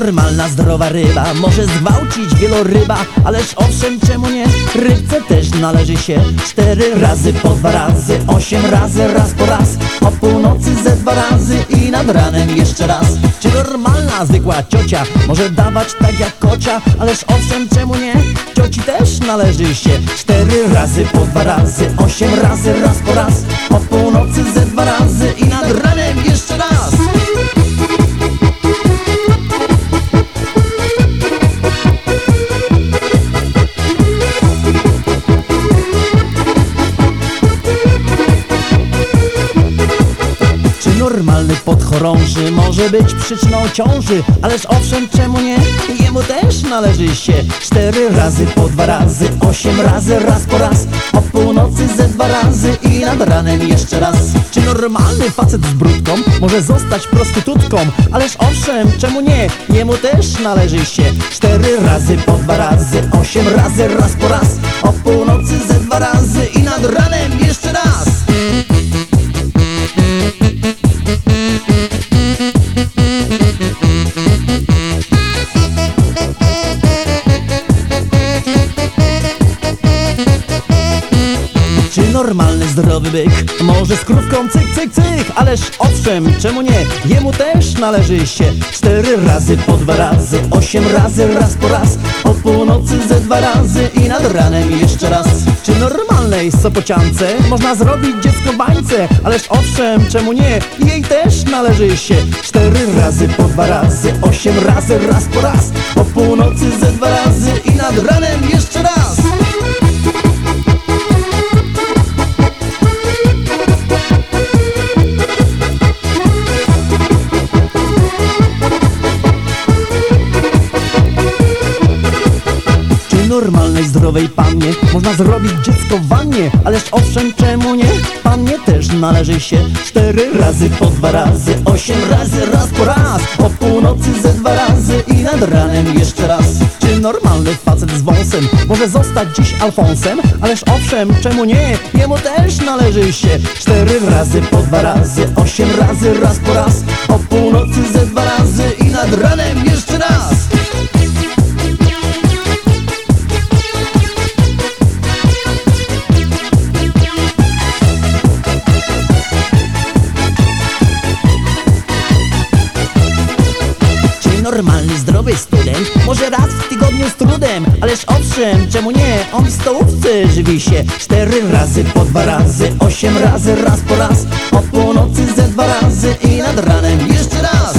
Normalna, zdrowa ryba może zgwałcić wieloryba Ależ owszem, czemu nie? Rybce też należy się Cztery razy po dwa razy Osiem razy raz po raz O północy ze dwa razy I nad ranem jeszcze raz Czy normalna, zwykła ciocia Może dawać tak jak kocia Ależ owszem, czemu nie? Cioci też należy się Cztery razy po dwa razy Osiem razy raz po raz normalny podchorąży może być przyczyną ciąży? Ależ owszem, czemu nie? Jemu też należy się Cztery razy po dwa razy, osiem razy raz po raz O północy ze dwa razy i nad ranem jeszcze raz Czy normalny facet z brudką może zostać prostytutką? Ależ owszem, czemu nie? Jemu też należy się Cztery razy po dwa razy, osiem razy raz po raz O północy ze normalny, zdrowy byk. Może z krówką cyk, cyk, cyk. Ależ owszem, czemu nie? Jemu też należy się Cztery razy po dwa razy, osiem razy raz po raz. O północy ze dwa razy. I nad ranem jeszcze raz. Czy normalnej sopociance można zrobić dziecko bańce? Ależ owszem, czemu nie? Jej też należy się Cztery razy po dwa razy, osiem razy raz po raz. O północy ze dwa razy. I nad ranem jeszcze zdrowej pannie można zrobić dziecko wannie? Ależ owszem, czemu nie? Pannie też należy się cztery razy po dwa razy, osiem razy raz po raz, o północy ze dwa razy i nad ranem jeszcze raz. Czy normalny facet z wąsem może zostać dziś Alfonsem? Ależ owszem, czemu nie? Jemu też należy się cztery razy po dwa razy, osiem razy raz po raz, o północy ze dwa razy i nad ranem normalny, zdrowy student może raz w tygodniu z trudem Ależ owszem, czemu nie? On w stołówce żywi się Cztery razy po dwa razy, osiem razy raz po raz O północy ze dwa razy i nad ranem jeszcze raz